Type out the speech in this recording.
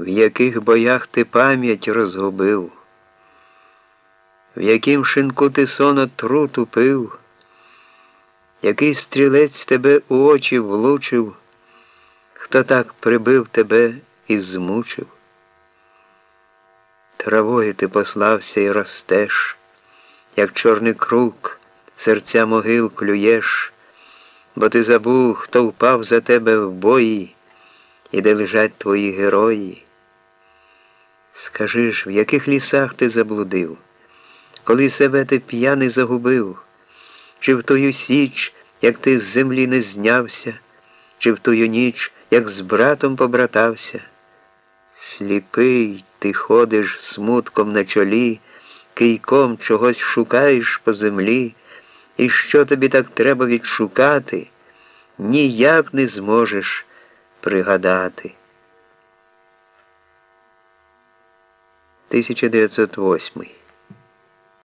в яких боях ти пам'ять розгубив, в яким шинку ти сон отруту пив, який стрілець тебе у очі влучив, хто так прибив тебе і змучив. Травою ти послався і ростеш, як чорний круг, серця могил клюєш, бо ти забув, хто впав за тебе в бої, і де лежать твої герої. Скажи ж, в яких лісах ти заблудив, коли себе ти п'яний загубив, чи в тою січ, як ти з землі не знявся, чи в тую ніч, як з братом побратався? Сліпий ти ходиш смутком на чолі, кийком чогось шукаєш по землі, і що тобі так треба відшукати, ніяк не зможеш пригадати. 1908